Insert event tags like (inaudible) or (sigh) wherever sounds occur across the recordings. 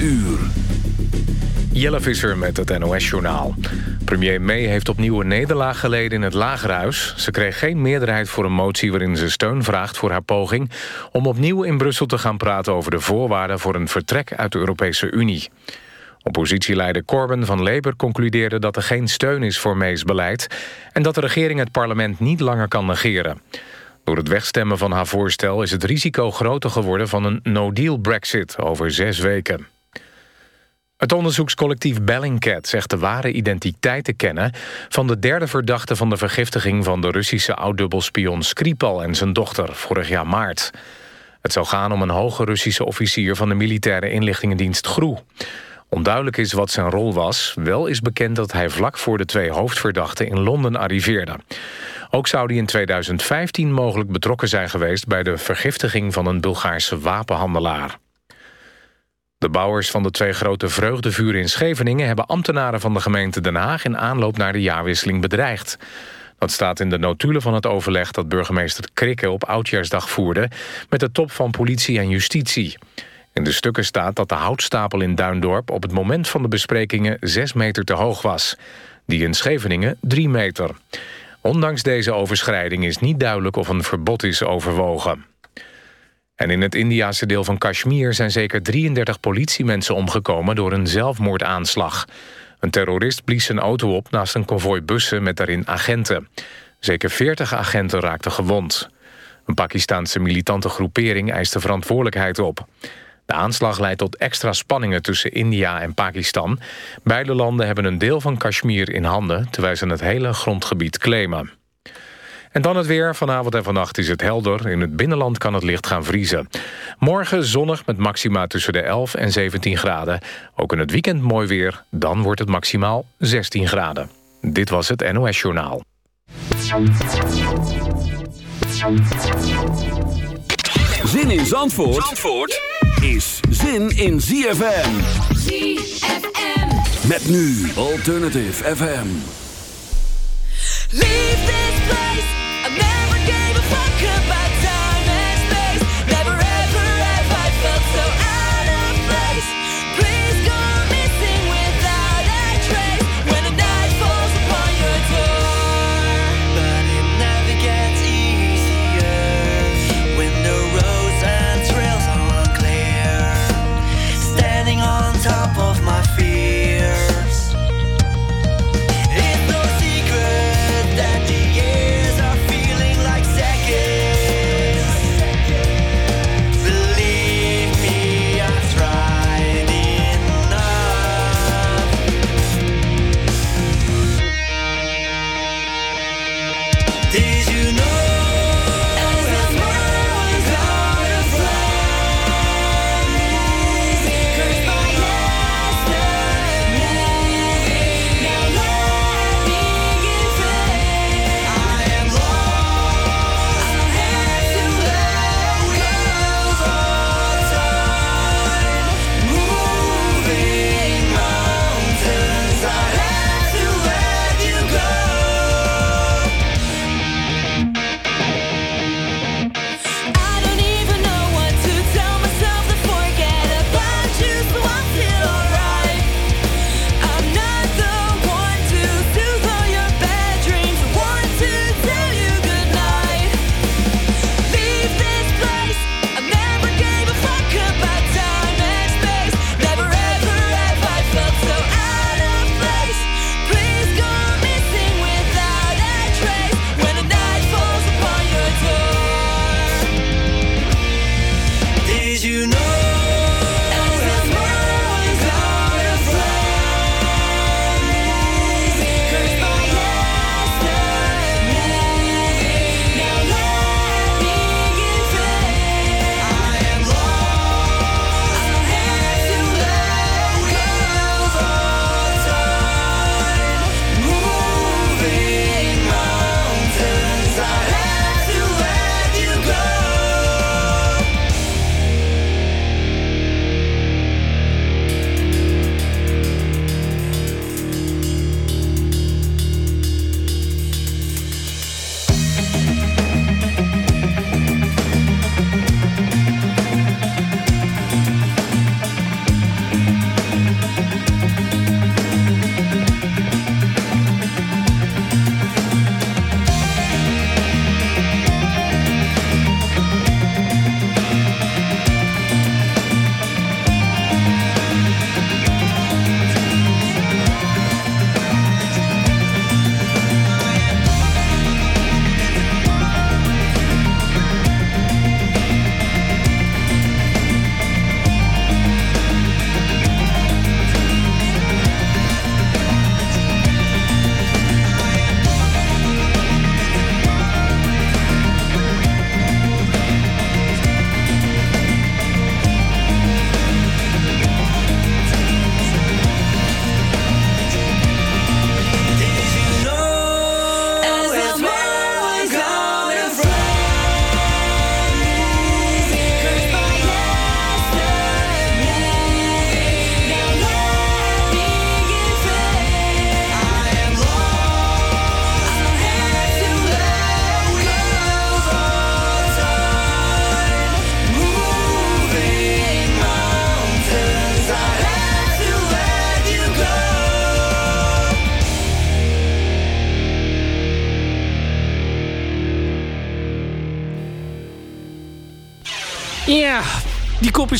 uur. Jelle Visser met het NOS-journaal. Premier May heeft opnieuw een nederlaag geleden in het Lagerhuis. Ze kreeg geen meerderheid voor een motie waarin ze steun vraagt voor haar poging... om opnieuw in Brussel te gaan praten over de voorwaarden... voor een vertrek uit de Europese Unie. Oppositieleider Corbyn van Labour concludeerde dat er geen steun is voor May's beleid... en dat de regering het parlement niet langer kan negeren. Door het wegstemmen van haar voorstel is het risico groter geworden... van een no-deal brexit over zes weken. Het onderzoekscollectief Bellingcat zegt de ware identiteit te kennen... van de derde verdachte van de vergiftiging van de Russische oud-dubbelspion Skripal en zijn dochter vorig jaar maart. Het zou gaan om een hoge Russische officier van de militaire inlichtingendienst GRU. Onduidelijk is wat zijn rol was. Wel is bekend dat hij vlak voor de twee hoofdverdachten in Londen arriveerde. Ook zou hij in 2015 mogelijk betrokken zijn geweest... bij de vergiftiging van een Bulgaarse wapenhandelaar. De bouwers van de twee grote vreugdevuren in Scheveningen... hebben ambtenaren van de gemeente Den Haag... in aanloop naar de jaarwisseling bedreigd. Dat staat in de notulen van het overleg... dat burgemeester Krikke op Oudjaarsdag voerde... met de top van politie en justitie. In de stukken staat dat de houtstapel in Duindorp... op het moment van de besprekingen 6 meter te hoog was. Die in Scheveningen 3 meter. Ondanks deze overschrijding is niet duidelijk of een verbod is overwogen. En in het Indiase deel van Kashmir zijn zeker 33 politiemensen omgekomen door een zelfmoordaanslag. Een terrorist blies zijn auto op naast een konvooi bussen met daarin agenten. Zeker 40 agenten raakten gewond. Een Pakistaanse militante groepering eist de verantwoordelijkheid op. De aanslag leidt tot extra spanningen tussen India en Pakistan. Beide landen hebben een deel van Kashmir in handen... terwijl ze het hele grondgebied claimen. En dan het weer. Vanavond en vannacht is het helder. In het binnenland kan het licht gaan vriezen. Morgen zonnig met maxima tussen de 11 en 17 graden. Ook in het weekend mooi weer. Dan wordt het maximaal 16 graden. Dit was het NOS Journaal. Zin in Zandvoort, Zandvoort is zin in ZFM. ZFM. Met nu Alternative FM. Leave this place. I never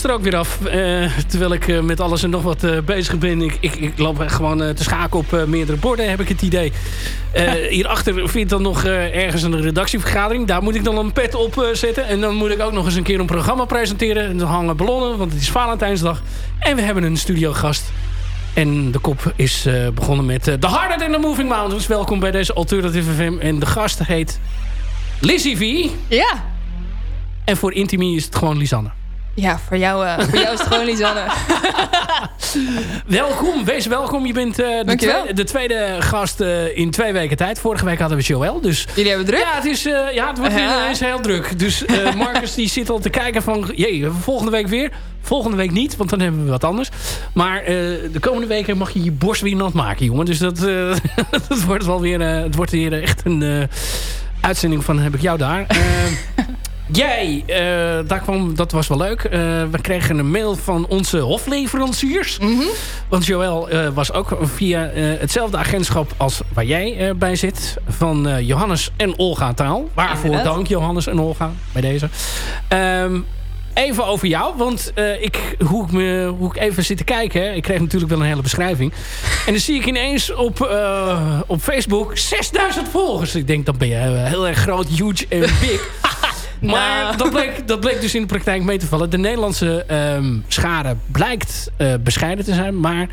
is er ook weer af. Eh, terwijl ik eh, met alles en nog wat eh, bezig ben. Ik, ik, ik loop gewoon eh, te schaken op eh, meerdere borden, heb ik het idee. Eh, (laughs) hierachter vindt dan nog eh, ergens een redactievergadering. Daar moet ik dan een pet op eh, zetten. En dan moet ik ook nog eens een keer een programma presenteren. En dan hangen ballonnen, want het is Valentijnsdag. En we hebben een studiogast. En de kop is eh, begonnen met eh, The Harder Than The Moving Mountains. Welkom bij deze Alternative FM. En de gast heet Lizzie V. Ja. En voor Intimi is het gewoon Lisanne. Ja, voor jou, eh, voor jou is het gewoon Lisanne. (laughs) Welkom, wees welkom. Je bent eh, de, tweede, de tweede gast eh, in twee weken tijd. Vorige week hadden we Joël. Dus Jullie hebben druk? ja, het, is, ja, het wordt ineens heel druk. Dus (laughs) Marcus die zit al te kijken van... Jee, volgende week weer. Volgende week niet, want dan hebben we wat anders. Maar de komende weken mag je je borst weer nat maken, jongen. Dus dat, (laughs) dat wordt wel weer, het wordt weer echt een uitzending van heb ik jou daar. Jij, daar kwam, dat was wel leuk. Eh, we kregen een mail van onze hofleveranciers. Want Joël eh, was ook via hetzelfde agentschap als waar jij bij zit. Van Johannes en Olga Taal. Waarvoor dank Johannes en Olga bij deze. Ehm, even over jou. Want ik, hoe, ik me, hoe ik even zit te kijken. hè, Ik kreeg natuurlijk wel een hele beschrijving. En dan zie ik ineens op, op Facebook 6000 volgers. Ik denk, dan ben je heel erg groot, huge en big. (laughs) Maar Nou. dat, bleek, (laughs) dat bleek dus in de praktijk mee te vallen. De Nederlandse ehm, schade blijkt eh, bescheiden te zijn. Maar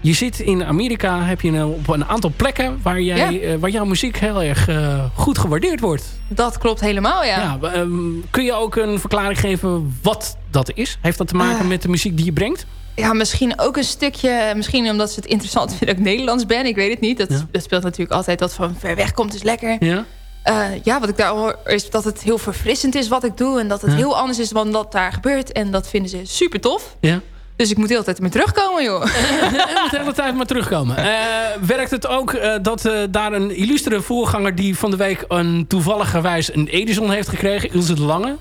je zit in Amerika, heb je een, op een aantal plekken... waar, jij, Ja. eh, waar jouw muziek heel erg eh, goed gewaardeerd wordt. Dat klopt helemaal, ja. Ja. ehm, kun je ook een verklaring geven wat dat is? Heeft dat te maken Ah. met de muziek die je brengt? Ja, misschien ook een stukje... Misschien omdat ze het interessant (laughs) vinden dat ik Nederlands ben. Ik weet het niet. Dat, Ja. dat speelt natuurlijk altijd dat van ver weg komt is lekker. Ja? Eh, ja, wat ik daar hoor is dat het heel verfrissend is wat ik doe. En dat het Ja. heel anders is dan wat daar gebeurt. En dat vinden ze super tof. Ja? Dus ik moet de hele tijd ermee terugkomen, joh. (laughs) En moet de hele tijd maar terugkomen. Eh, werkt het ook eh, dat daar een illustere voorganger... die van de week een toevalligerwijs een Edison heeft gekregen... Ilse de Lange?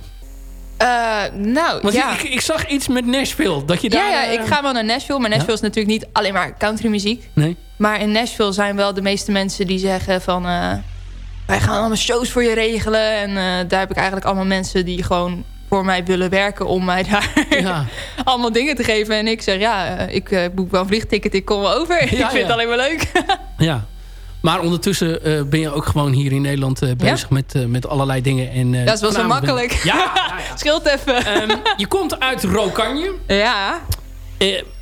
Nou, Want ja. ik, ik zag iets met Nashville. Dat je daar, ja, ja, ik ga wel naar Nashville. Maar Nashville is natuurlijk niet alleen maar countrymuziek. Nee? Maar in Nashville zijn wel de meeste mensen die zeggen van... wij gaan allemaal shows voor je regelen. En eh, daar heb ik eigenlijk allemaal mensen die gewoon voor mij willen werken... om mij daar Ja. (laughs) allemaal dingen te geven. En ik zeg, ja, eh, ik eh, boek wel een vliegticket, ik kom wel over. (laughs) ik vind ja. het alleen maar leuk. (laughs) ja. Maar ondertussen ben je ook gewoon hier in Nederland bezig met, met allerlei dingen. En, Dat is wel zo makkelijk. Ja. Scheelt even. Ehm, je komt uit Rokanje. ja,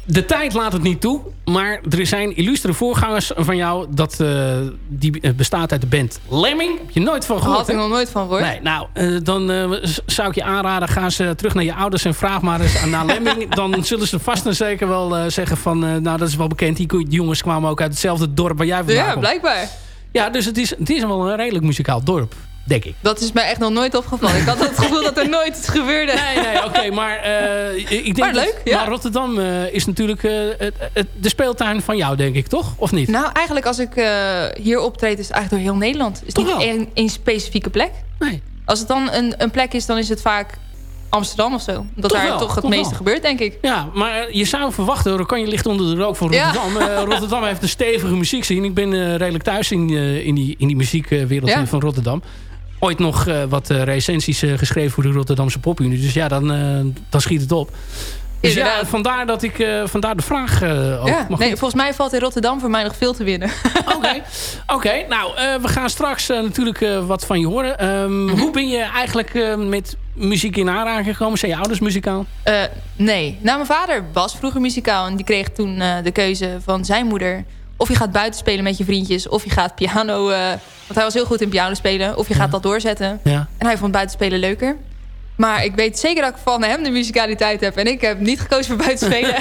de tijd laat het niet toe. Maar er zijn illustere voorgangers van jou. Dat, eh, die eh, bestaat uit de band Lemming. Heb je nooit van daar gehoord? had ik nog nooit van gehoord. Nee, nou, eh, dan zou ik je aanraden... ga eh, terug naar je ouders en vraag maar eens aan naar (laughs) Lemming. dan zullen ze vast en zeker wel zeggen van... nou, dat is wel bekend. Die, die jongens kwamen ook uit hetzelfde dorp waar jij vandaan Ja, blijkbaar. Ja, dus het is, het is wel een redelijk muzikaal dorp, denk ik. Dat is mij echt nog nooit opgevallen. Ik had het (laughs) gevoel dat er nooit iets gebeurde. Nee, nee, oké, (laughs) maar eh, ik denk Maar dat- leuk, ja. Maar Rotterdam eh, is natuurlijk eh, het, het- de speeltuin van jou, denk ik, toch? Of niet? Nou, eigenlijk als ik hier optreed is het eigenlijk door heel Nederland. Is Toch niet één, één specifieke plek. Nee. Als het dan een, een plek is, dan is het vaak Amsterdam of zo. Toch daar wel, toch het toch meeste wel. gebeurt, denk ik. Ja, maar je zou verwachten, kan je ligt onder de rook van Ja. Rotterdam. (laughs) Rotterdam heeft een stevige muziek Ik ben redelijk thuis in, in, die, in die muziekwereld Ja. van Rotterdam. Ooit nog eh, wat eh, recensies eh, geschreven voor de Rotterdamse popunie. Dus ja, dan, dan schiet het op. Dus ja, vandaar, dat ik, vandaar de vraag eh ook. Ja, nee, volgens mij valt in Rotterdam voor mij nog veel te winnen. (laughs) Oké, Oké, nou, we gaan straks natuurlijk wat van je horen. Ehm, Mhm. Hoe ben je eigenlijk met muziek in aanraking gekomen? Zijn je ouders muzikaal? Nee. Nou, mijn vader was vroeger muzikaal. En die kreeg toen de keuze van zijn moeder. Of je gaat buiten spelen met je vriendjes. Of je gaat piano... eh, want hij was heel goed in piano spelen. Of je gaat dat doorzetten. Ja. En hij vond buiten spelen leuker. Maar ik weet zeker dat ik van hem de muzikaliteit heb. En ik heb niet gekozen voor buiten spelen.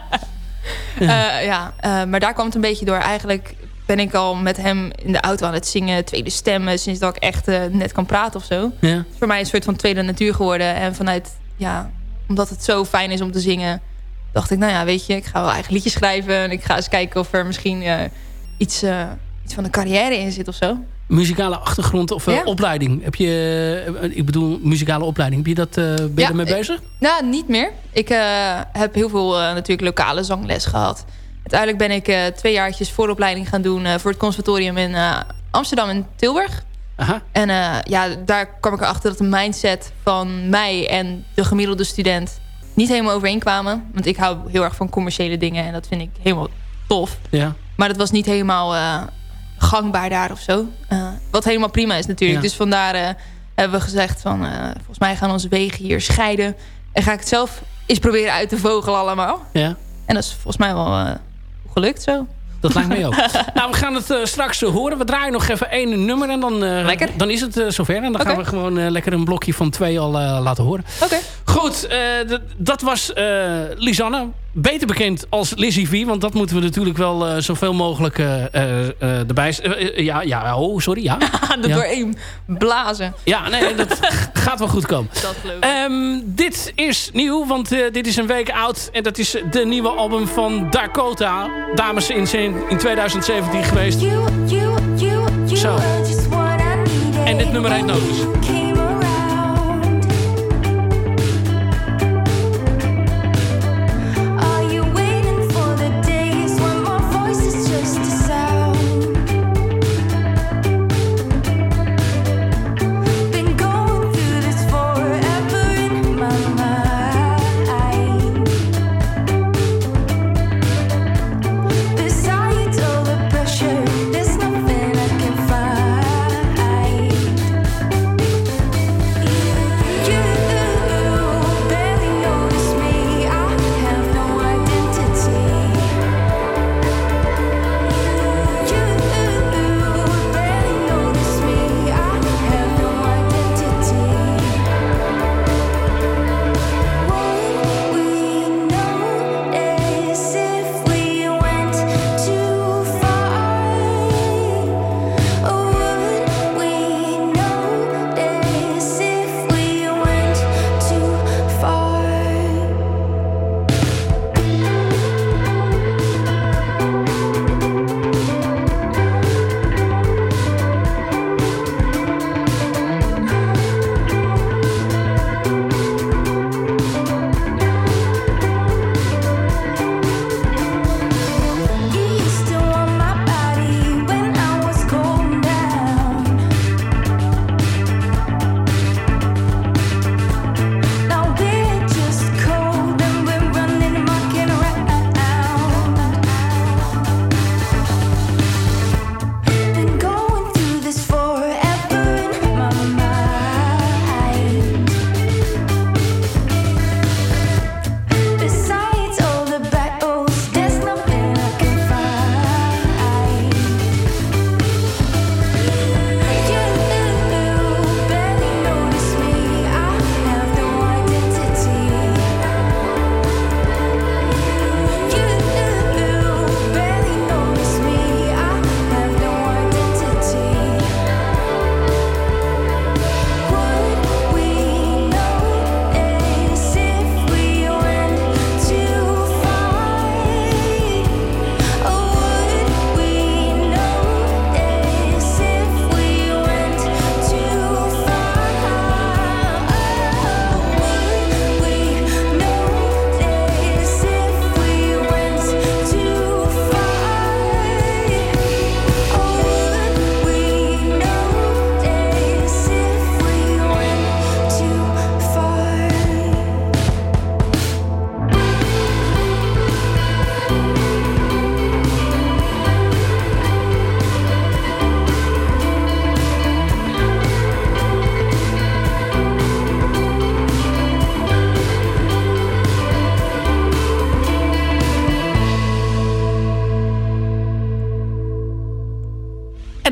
(laughs) ja, ja eh, maar daar kwam het een beetje door. Eigenlijk ben ik al met hem in de auto aan het zingen. Tweede stemmen. Sinds dat ik echt eh, net kan praten of zo. Ja. Het is voor mij een soort van tweede natuur geworden. En vanuit, ja, omdat het zo fijn is om te zingen... dacht ik, nou ja, weet je, ik ga wel eigen liedjes schrijven. En ik ga eens kijken of er misschien eh, iets, eh, iets van een carrière in zit of zo. Muzikale achtergrond of Ja. opleiding. Heb je, ik bedoel, muzikale opleiding. Heb je dat, ben je Ja, ermee ik- bezig? Nou, niet meer. Ik heb heel veel natuurlijk lokale zangles gehad. Uiteindelijk ben ik twee jaartjes vooropleiding gaan doen... voor het conservatorium in Amsterdam en Tilburg. Aha. En ja, daar kwam ik erachter dat de mindset van mij en de gemiddelde student niet helemaal overeenkwamen. Want ik hou heel erg van commerciële dingen en dat vind ik helemaal tof. Ja. Maar dat was niet helemaal eh, gangbaar daar of zo. Eh, wat helemaal prima is natuurlijk. Ja. Dus vandaar eh, hebben we gezegd van... volgens mij gaan onze wegen hier scheiden. En ga ik het zelf eens proberen uit te vogelen allemaal. ja. En dat is volgens mij wel gelukt zo. Dat lijkt mij ook. (laughs) nou, we gaan het eh, straks eh, horen. We draaien nog even één nummer en dan, eh, Lekker. dan is het eh, zover. En dan gaan we gewoon eh, lekker een blokje van twee al eh, laten horen. Oké. Goed, eh, dat was eh, Lisanne. Beter bekend als Lizzie V. Want dat moeten we natuurlijk wel eh, zoveel mogelijk eh, eh, erbij... ja, ja, oh, sorry, ja. (laughs) dat Ja. doorheen blazen. Ja, nee, dat (laughs) gaat wel goed komen. Dat. Ehm, dit is nieuw, want eh, dit is een week oud. En dat is de nieuwe album van Dakota. Dames in, zijn- in 2017 geweest. Zo. En dit nummer heet Notice.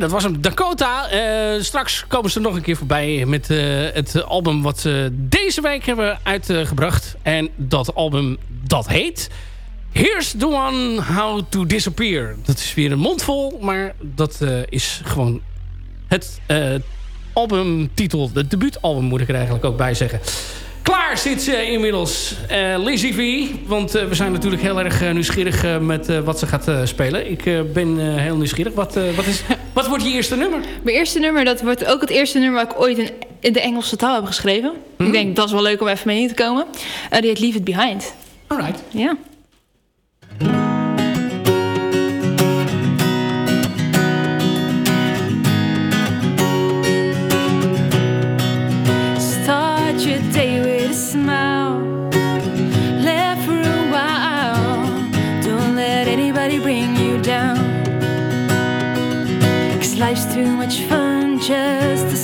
Dat was hem, Dakota. Eh, straks komen ze nog een keer voorbij met eh, het album wat ze deze week hebben uitgebracht. En dat album, dat heet... Here's the one how to disappear. Dat is weer een mondvol, maar dat eh, is gewoon het albumtitel. De debuutalbum moet ik er eigenlijk ook bij zeggen. Klaar zit ze inmiddels, eh Lizzie V. Want eh, we zijn natuurlijk heel erg eh, nieuwsgierig met wat ze gaat spelen. Ik ben heel nieuwsgierig. Wat, wat, is, wat wordt je eerste nummer? Mijn eerste nummer, dat wordt ook het eerste nummer... wat ik ooit in, in de Engelse taal heb geschreven. Ik denk, dat is wel leuk om even mee in te komen. Die heet Leave It Behind. Alright. Ja. Life's too much fun just to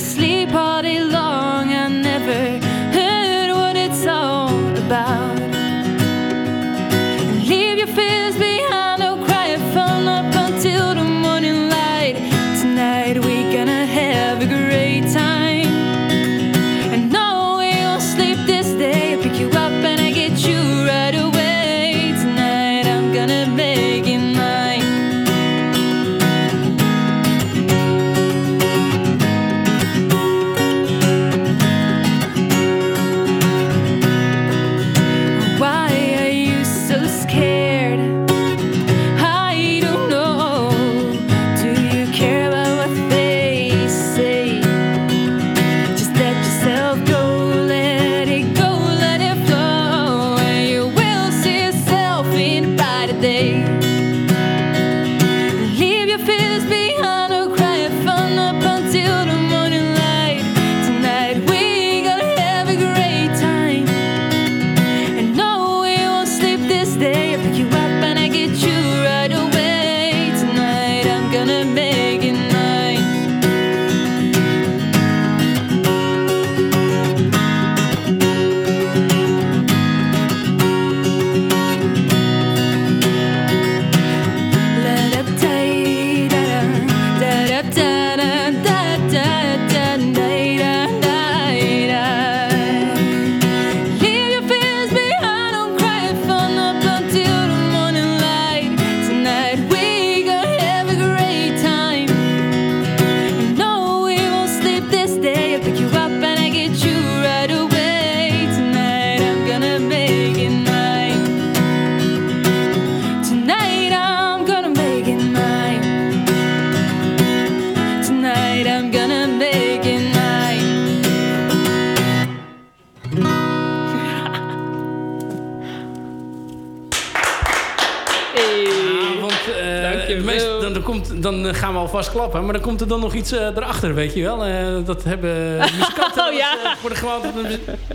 meest- dan, dan, komt, dan eh, gaan we alvast klappen. Maar dan komt er dan nog iets eh, erachter, weet je wel. Eh, dat hebben (laughs) muzikanten... Oh, ja. dat, eh, worden gewoon,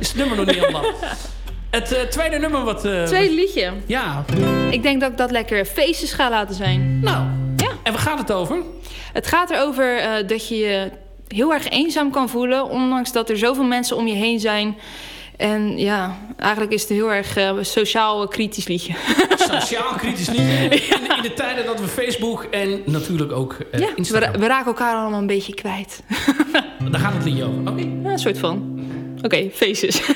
is het nummer nog niet helemaal. Het tweede nummer wat... eh, Tweede liedje. Ja, Ik denk dat ik dat lekker feestjes ga laten zijn. nou. Ja. En waar gaat het over? Het gaat erover eh, dat je je heel erg eenzaam kan voelen, ondanks dat er zoveel mensen om je heen zijn. En ja, eigenlijk is het een heel erg eh, sociaal eh, kritisch liedje. (laughs) Sociaal kritisch liedje. In, in de tijden dat we Facebook en natuurlijk ook eh, ja, we, Instagram... ra- we raken elkaar allemaal een beetje kwijt. (laughs) Daar gaat het liedje over. Oké. Ja, een soort van. Oké, feestjes. (laughs)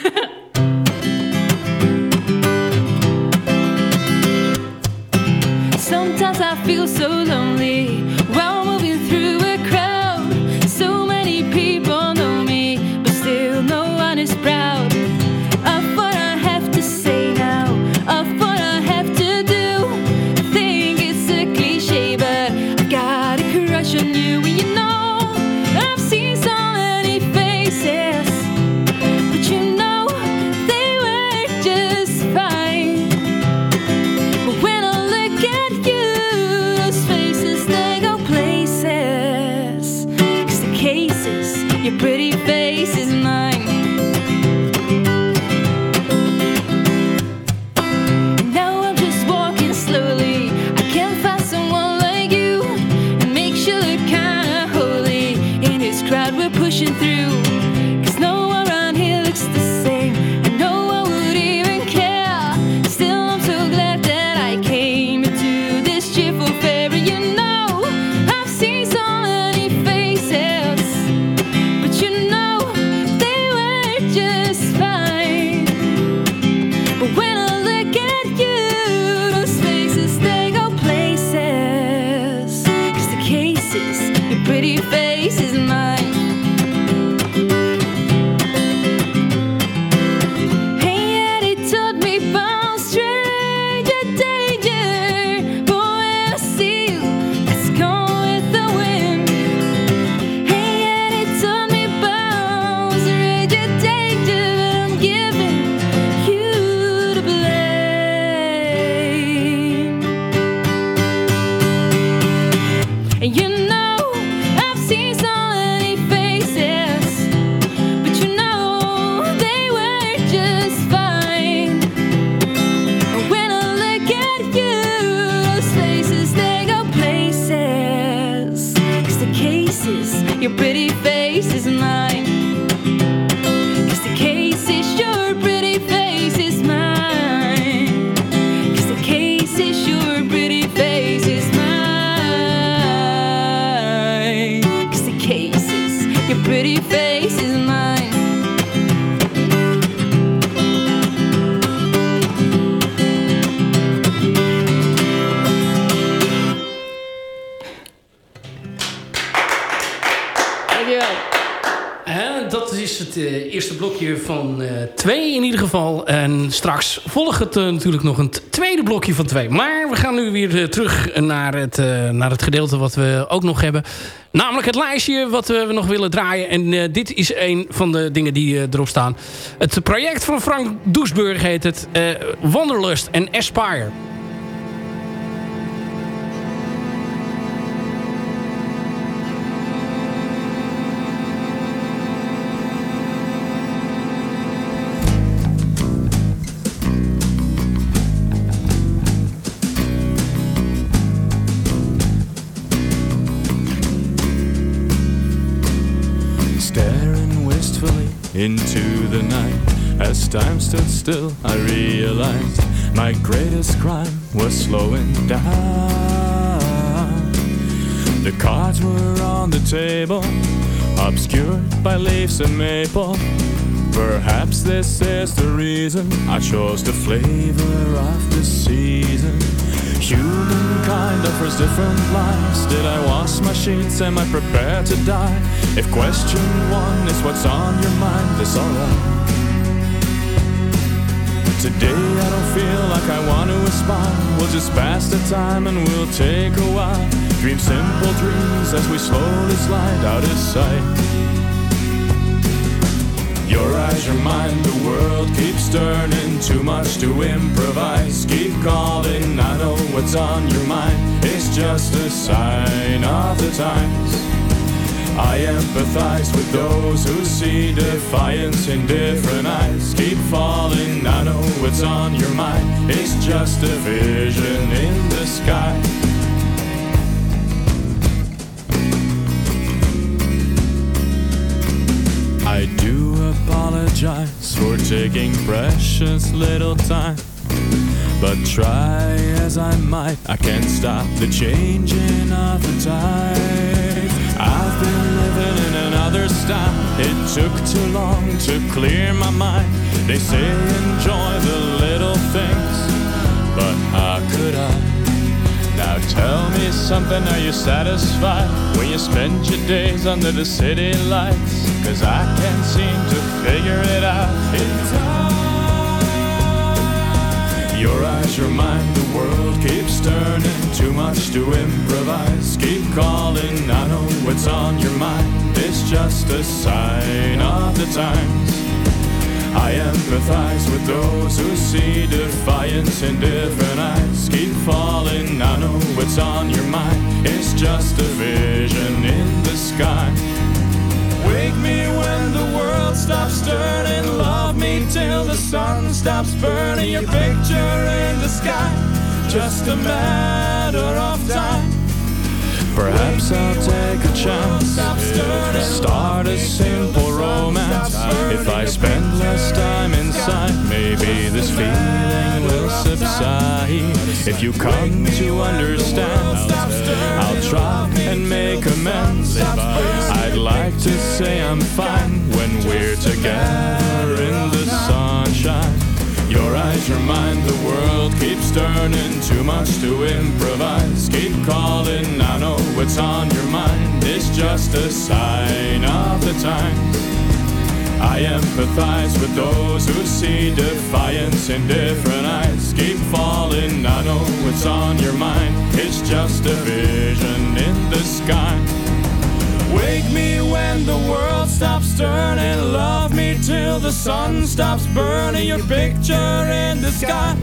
Sometimes I feel so straks volgt het eh, natuurlijk nog een tweede blokje van twee. Maar we gaan nu weer eh, terug naar het, eh, naar het gedeelte wat we ook nog hebben. Namelijk het lijstje wat we nog willen draaien. En dit is een van de dingen die erop staan. Het project van Frank Doesburg heet het Wanderlust en Aspire. Into the night. As time stood still, I realized my greatest crime was slowing down. The cards were on the table, obscured by leaves and maple. Perhaps this is the reason I chose the flavor of the season. Humankind offers different lives. Did I wash my sheets? Am I prepared to die? If question one is what's on your mind, that's alright. Today I don't feel like I want to aspire. We'll just pass the time and we'll take a while. Dream simple dreams as we slowly slide out of sight. Your eyes remind the world keeps turning. Too much to improvise. Keep calling, I know what's on your mind. It's just a sign of the times. I empathize with those who see defiance in different eyes. Keep falling, I know what's on your mind. It's just a vision in the sky. Apologize for taking precious little time. But try as I might, I can't stop the changing of the tide. I've been living in another style. It took too long to clear my mind. They say enjoy the little things, but how could I? Now tell me something, are you satisfied when you spend your days under the city lights? Cause I can't seem to figure it out. It's Your eyes your mind, the world keeps turning. Too much to improvise. Keep calling, I know what's on your mind. It's just a sign of the times. I empathize with those who see defiance in different eyes. Keep falling, I know what's on your mind. It's just a vision in the sky. Wake me when the world stops turning. Love me till the sun stops burning. Your picture in the sky, just a matter of time. Perhaps I'll take a chance. Start a simple romance. If I spend less time inside, maybe this feeling will subside. If you come to understand, I'll try and make amends. I'd like to say I'm fine when we're together in the sunshine. Your eyes remind the world keeps turning. Too much to improvise. Keep calling, I know what's on your mind. It's just a sign of the times. I empathize with those who see defiance in different eyes. Keep falling, I know what's on your mind. It's just a vision in the sky. Wake me when the world stops turning. Love me till the sun stops burning. Your picture in the sky,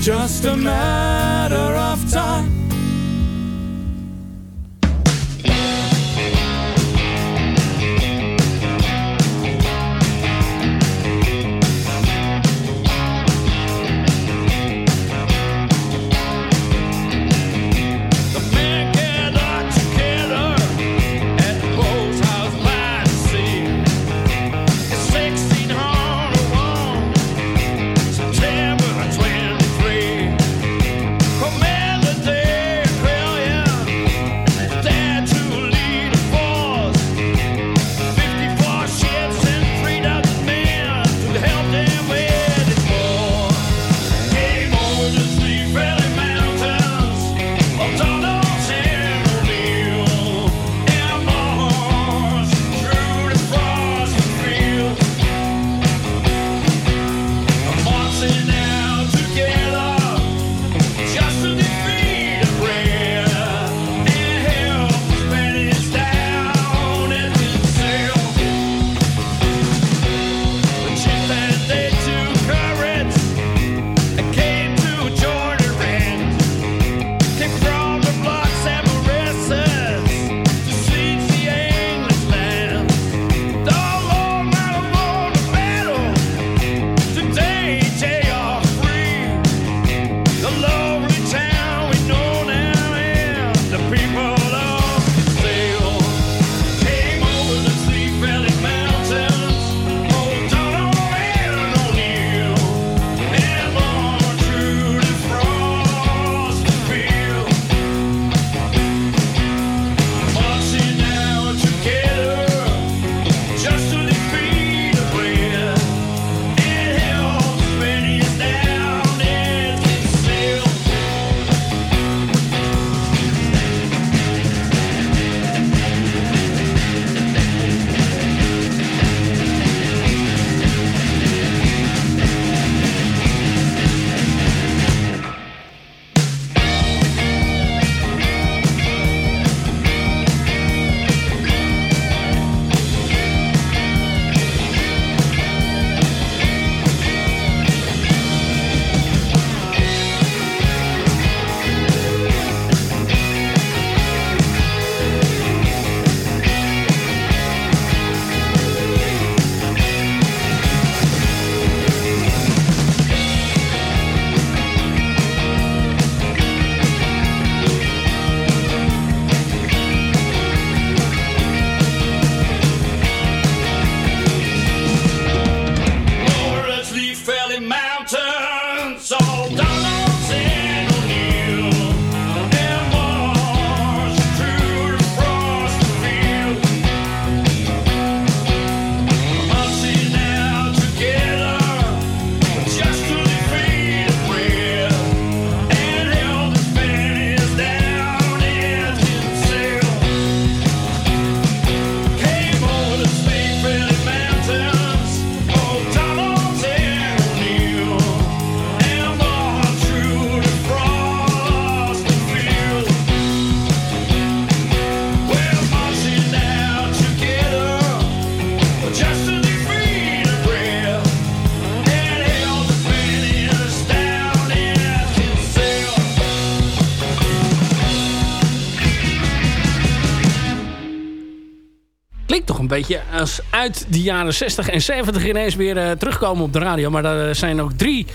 just a matter of time. Beetje als uit de jaren 60 en 70 ineens weer eh, terugkomen op de radio. Maar er zijn ook drie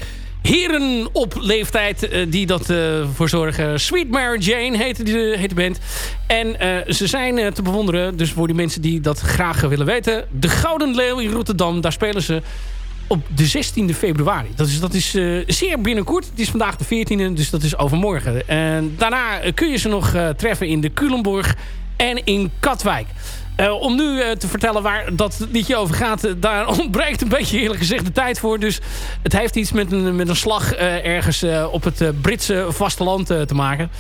heren op leeftijd eh, die dat eh, voor zorgen. Sweet Mary Jane heet, die, heet de band. En eh, ze zijn eh, te bewonderen, dus voor die mensen die dat graag willen weten. De Gouden Leeuw in Rotterdam, daar spelen ze op de 16e februari. Dat is, dat is eh, zeer binnenkort. Het is vandaag de 14e, dus dat is overmorgen. En daarna eh, kun je ze nog eh, treffen in de Culemborg en in Katwijk. Eh, om nu eh, te vertellen waar dat liedje over gaat... eh, daar (laughs) ontbreekt een beetje eerlijk gezegd de tijd voor. Dus het heeft iets met een, met een slag ergens op het Britse vasteland te maken.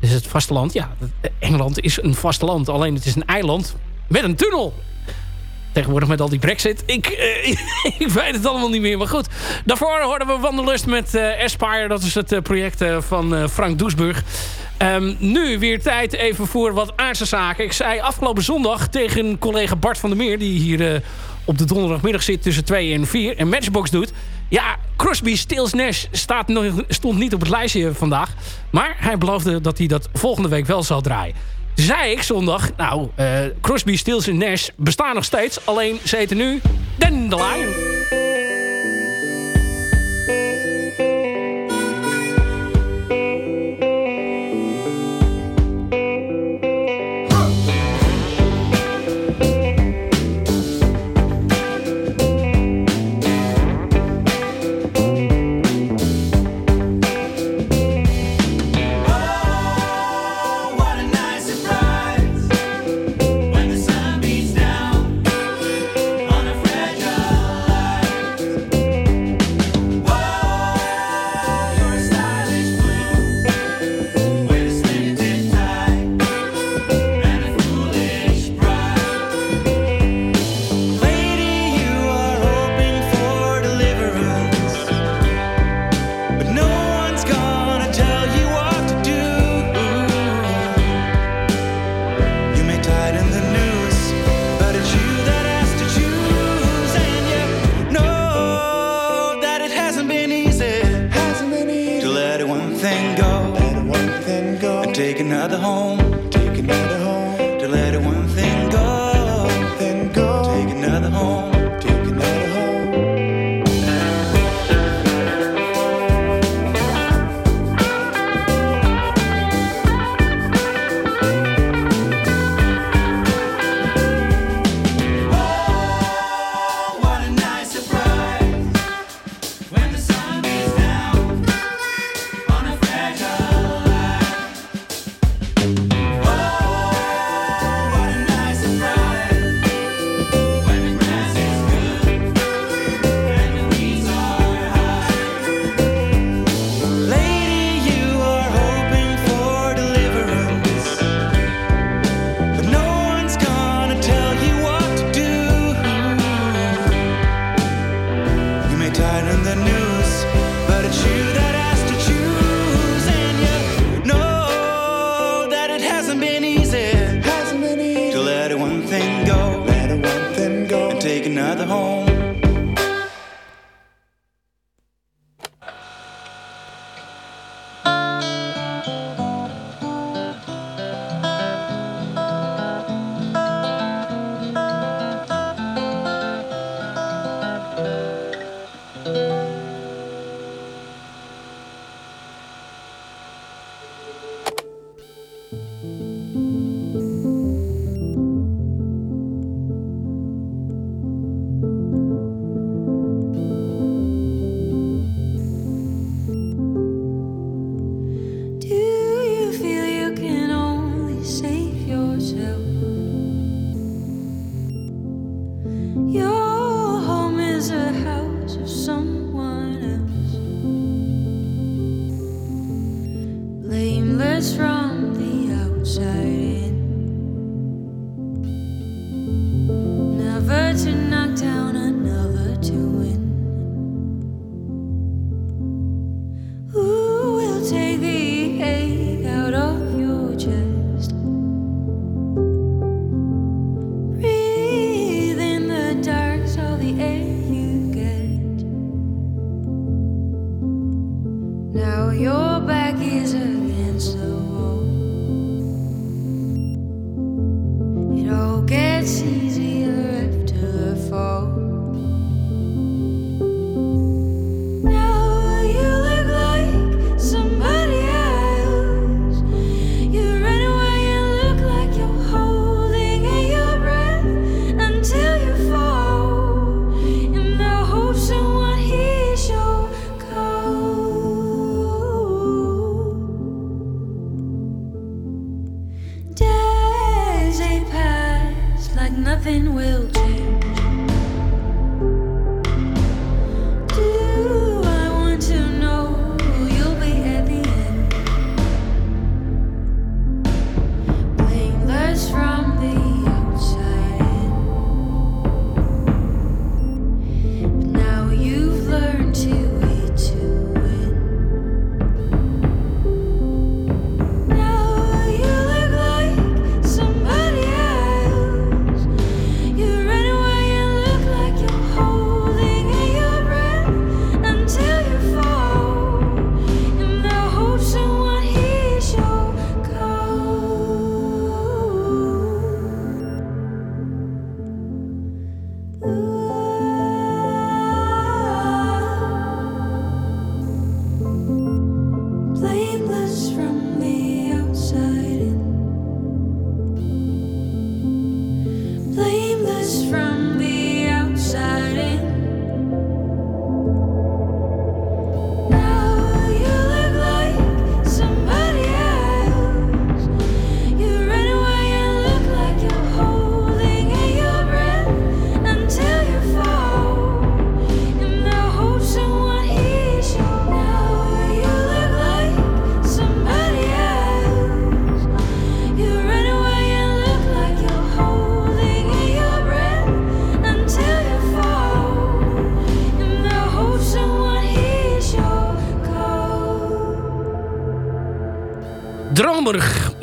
Dus het vasteland, ja, Engeland is een vasteland. Alleen het is een eiland met een tunnel. Tegenwoordig met al die brexit. Ik, (laughs) ik weet het allemaal niet meer. Maar goed. Daarvoor hoorden we Wanderlust met Aspire. Dat is het project van Frank Doesburg. Ehm, nu weer tijd even voor wat aardse zaken. Ik zei afgelopen zondag tegen collega Bart van der Meer... die hier eh, op de donderdagmiddag zit tussen 2 en 4... en Matchbox doet. Ja, Crosby, Stills, Nash staat nog, stond niet op het lijstje vandaag. Maar hij beloofde dat hij dat volgende week wel zal draaien. Zei ik zondag, nou, eh, Crosby, Stills en Nash bestaan nog steeds. Alleen ze heten nu Dandelion.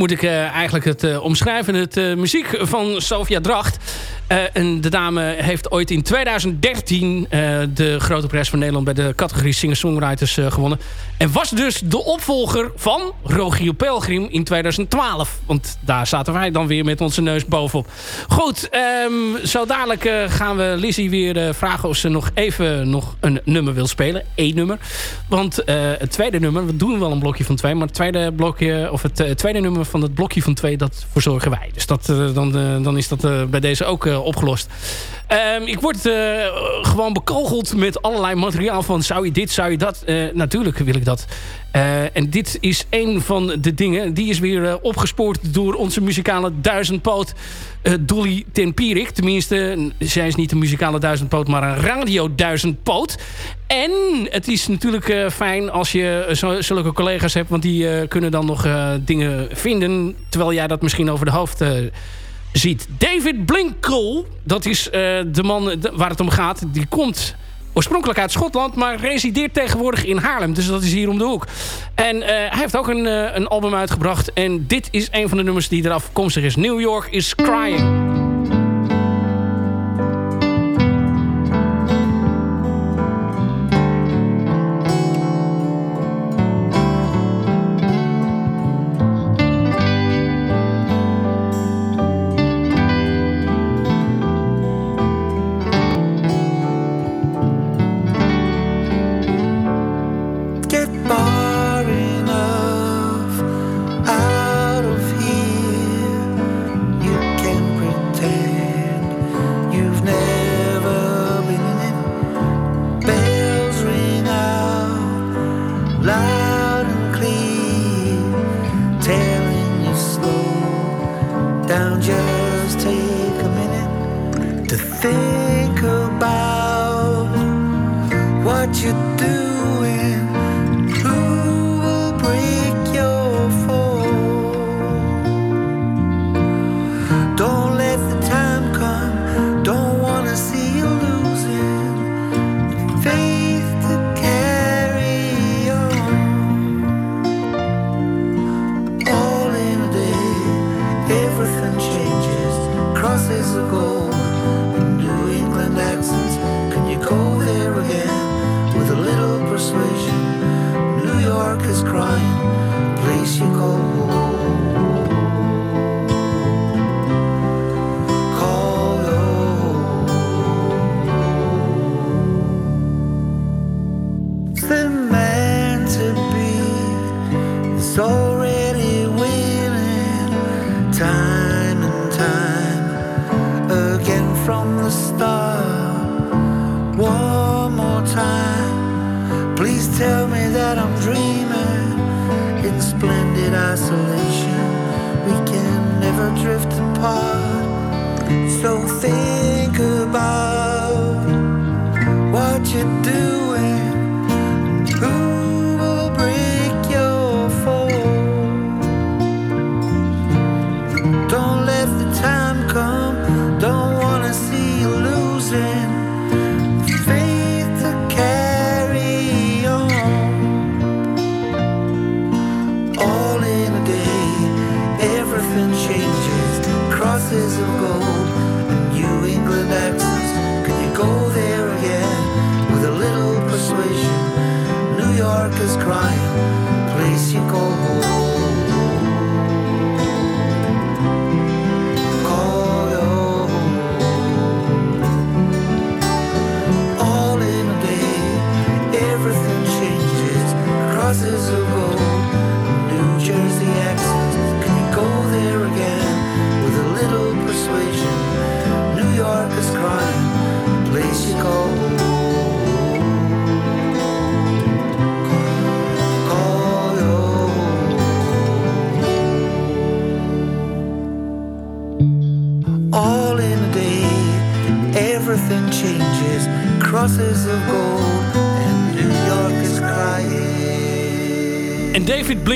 Moet ik eh, eigenlijk het eh, omschrijven. Het eh, muziek van Sofia Dracht. En de dame heeft ooit in 2013 eh, de grote prijs van Nederland bij de categorie Singer-Songwriters gewonnen. En was dus de opvolger van Rogier Pelgrim in 2012. Want daar zaten wij dan weer met onze neus bovenop. Goed, ehm, zo dadelijk eh, gaan we Lizzie weer eh, vragen of ze nog even nog een nummer wil spelen. Eén nummer. Want eh, het tweede nummer, we doen wel een blokje van twee. Maar het tweede, blokje, of het tweede nummer van het blokje van twee, dat verzorgen wij. Dus dat, dan, dan is dat bij deze ook opgelost. Ehm, ik word gewoon bekogeld met allerlei materiaal van zou je dit, zou je dat. Natuurlijk wil ik dat. Eh, en dit is een van de dingen. Die is weer eh, opgespoord door onze muzikale duizendpoot eh, Dolly Tempierik. Tenminste, zij is niet een muzikale duizendpoot, maar een radio duizendpoot. En het is natuurlijk fijn als je zulke collega's hebt... want die kunnen dan nog dingen vinden... terwijl jij dat misschien over de hoofd ziet. David Blinkel, dat is de man waar het om gaat. Die komt oorspronkelijk uit Schotland... maar resideert tegenwoordig in Haarlem. Dus dat is hier om de hoek. En eh, hij heeft ook een, eh, een album uitgebracht. En dit is een van de nummers die eraf komstig is. New York is Crying. To think about what you're doing.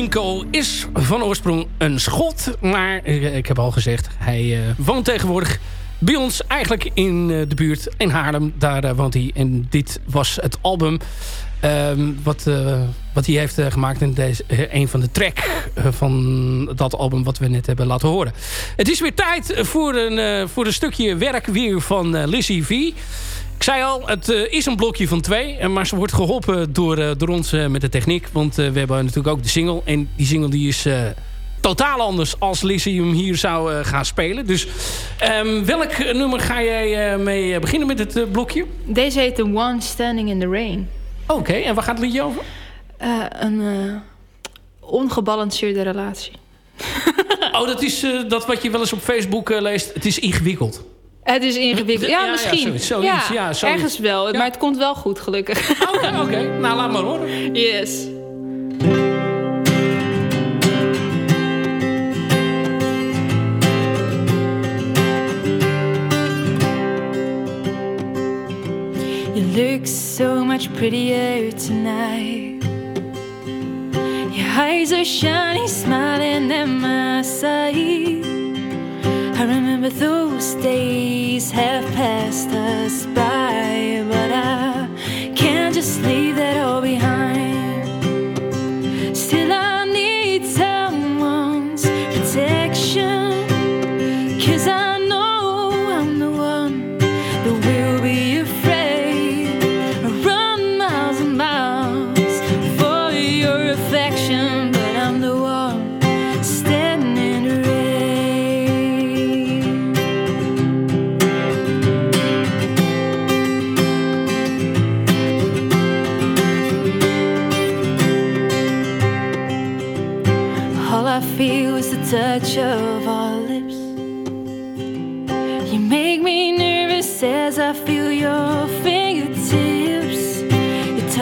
Blinko is van oorsprong een schot. Maar eh, ik heb al gezegd, hij eh, woont tegenwoordig bij ons eigenlijk in eh, de buurt in Haarlem. Daar woont hij. En dit was het album ehm, wat, wat hij heeft gemaakt. En deze, een van de track van dat album wat we net hebben laten horen. Het is weer tijd voor een, voor een stukje werk weer van Lizzie V. Zei al, het eh, is een blokje van twee. eh, Maar ze wordt geholpen door, eh, door ons met de techniek. Want we hebben natuurlijk ook de single. En die single die is totaal anders als Lizzie hem hier zou gaan spelen. Dus ehm, welk nummer ga jij mee beginnen met het blokje? Deze heet The One Standing in the Rain. Oké, en waar gaat het liedje over? Een ongebalanceerde relatie. (laughs) Oh, dat is dat wat je wel eens op Facebook leest. Het is ingewikkeld. Het is ingewikkeld. Ja, Ja, ja, misschien. zoiets, zoiets, ja, zoiets. ergens wel. Maar het komt wel goed, gelukkig. Oké, oké. Nou, laat maar horen. Yes. You look so much prettier tonight. Your eyes are shining, smiling at my side. I remember those days have passed us by,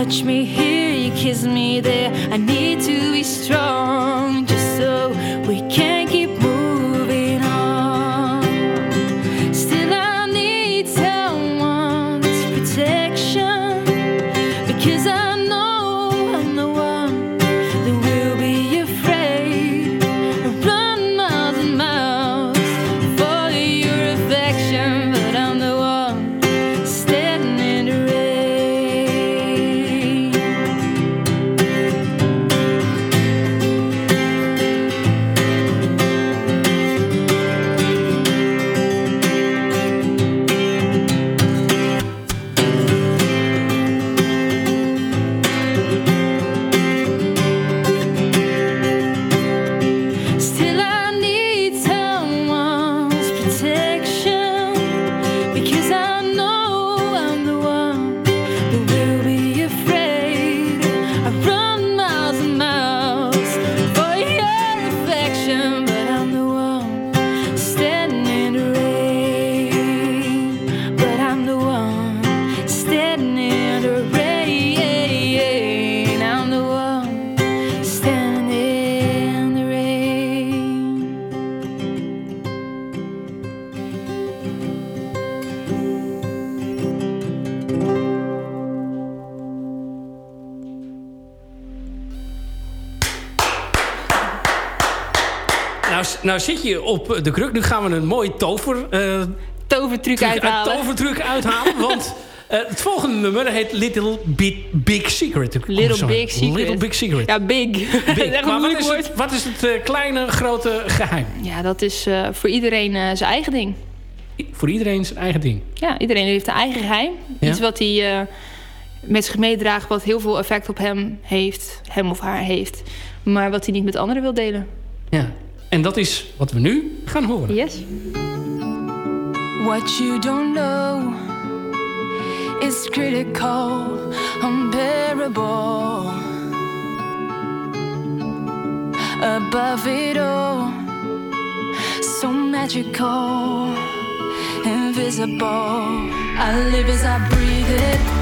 touch me here, you kiss me there. I nou, zit je op de kruk. Nu gaan we een mooi tover... eh, Tovertruc truc- uithalen. Een tovertruc uithalen. (laughs) want eh, het volgende nummer heet Little Big, Big Secret. Little. Big Secret. Little Big Secret. Ja, big. (laughs) Maar wat is, het, wat is het eh, kleine, grote geheim? Ja, dat is eh, voor iedereen eh, zijn eigen ding. I- Voor iedereen zijn eigen ding. Ja, iedereen heeft een eigen geheim. Ja. Iets wat hij eh, met zich meedraagt, wat heel veel effect op hem heeft, hem of haar heeft. Maar wat hij niet met anderen wil delen. Ja. En dat is wat we nu gaan horen. Yes. What you don't know is critical, unbearable. Above it all, so magical, invisible. I live as I breathe it.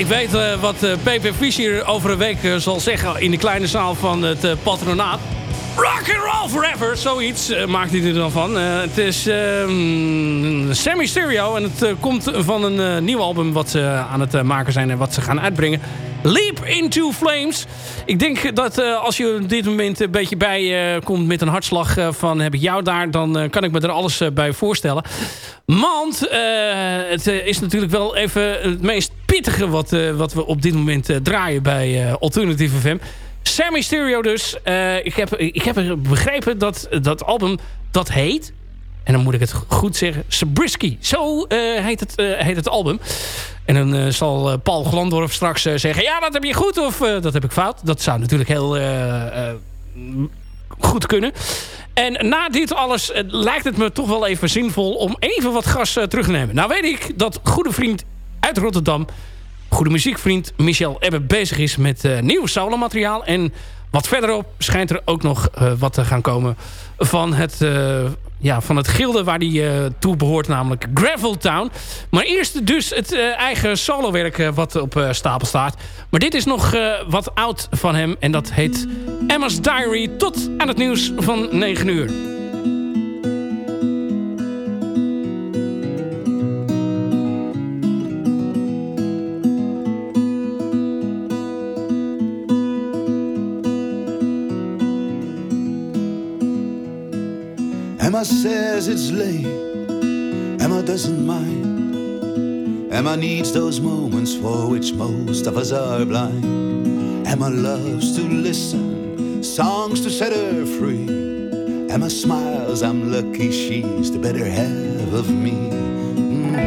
Ik weet eh, wat eh, PP Fischer over een week eh, zal zeggen in de kleine zaal van het patronaat. Rock and roll forever, zoiets eh, maakt hij er dan van. Eh, het is ehm Sammy Stereo en het eh, komt van een nieuw album wat ze aan het maken zijn en wat ze gaan uitbrengen. Leap into Flames. Ik denk dat als je op dit moment een beetje bij komt met een hartslag van heb ik jou daar, dan kan ik me er alles bij voorstellen. Want het is natuurlijk wel even het meest pittige wat, wat we op dit moment draaien bij Alternative FM. Sammy Stereo dus. Eh, ik, heb, ik heb begrepen dat dat album dat heet... En dan moet ik het goed zeggen. Sabrisky. Zo eh, heet, het, eh, heet het album. En dan zal Paul Glandorf straks zeggen... Ja, dat heb je goed of dat heb ik fout. Dat zou natuurlijk heel goed kunnen. En na dit alles lijkt het me toch wel even zinvol... om even wat gas terug te nemen. Nou weet ik dat goede vriend uit Rotterdam... goede muziekvriend Michel Ebbe bezig is met eh, nieuw solomateriaal. En wat verderop schijnt er ook nog eh, wat te gaan komen... van het, eh, ja, van het gilde waar die toe behoort, namelijk Gravel Town. Maar eerst dus het eigen solowerk wat op stapel staat. Maar dit is nog wat oud van hem en dat heet Emma's Diary. Tot aan het nieuws van 9 uur. Emma says it's late. Emma doesn't mind. Emma needs those moments for which most of us are blind. Emma loves to listen, songs to set her free. Emma smiles, I'm lucky she's the better half of me. Mm.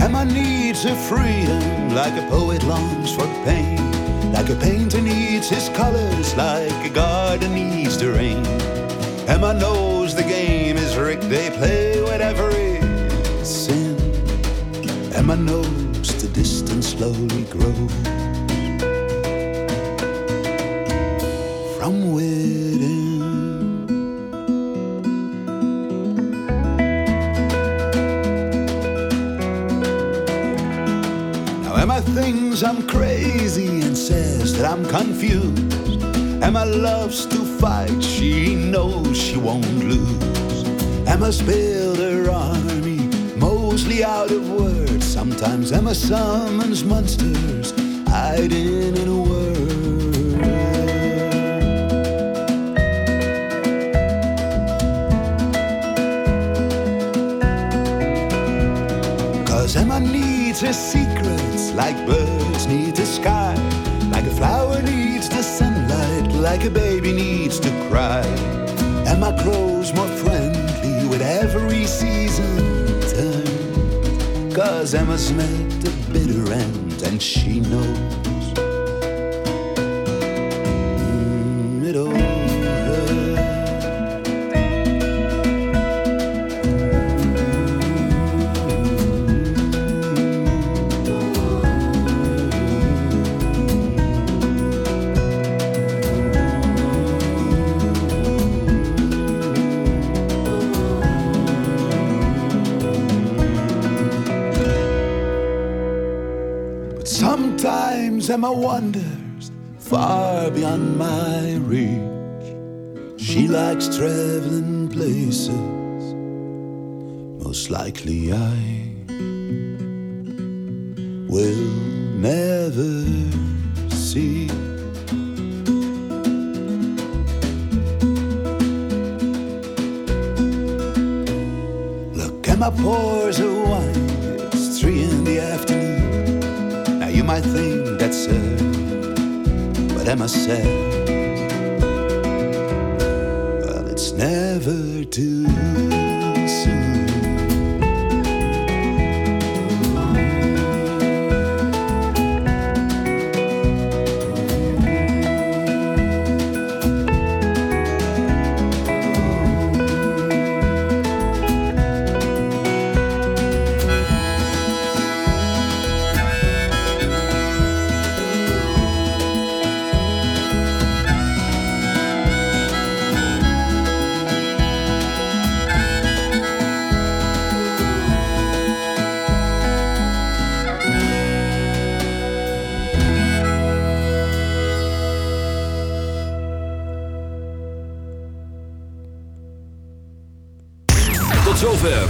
Emma needs her freedom like a poet longs for pain. Like a painter needs his colors, like a garden needs the rain. Emma knows the game is rigged, they play whatever is sin. Emma knows the distance slowly grows from within. Thinks I'm crazy and says that I'm confused. Emma loves to fight, she knows she won't lose. Emma's built her army, mostly out of words. Sometimes Emma summons monsters hiding in a word. Cause Emma needs her secrets like birds need the sky. Like a flower needs the sunlight, like a baby needs to cry. Emma grows more friendly with every season turn. Cause Emma's met the bitter end and she knows. Sometimes Emma wanders far beyond my reach. She likes traveling places. Most likely I will never see. Look, Emma pours her but Emma said, Well, it's never too